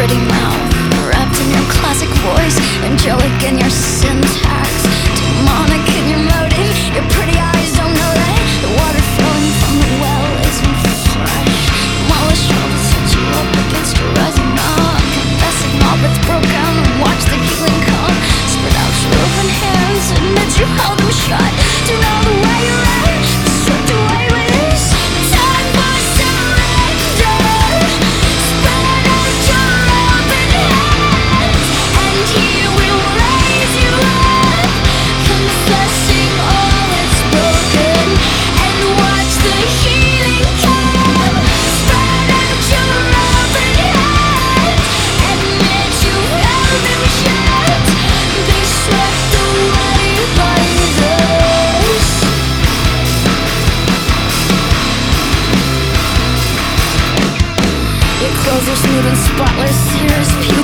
pretty mouth, wrapped in your classic voice, angelic in your sins. are smooth and spotless. Here's pure.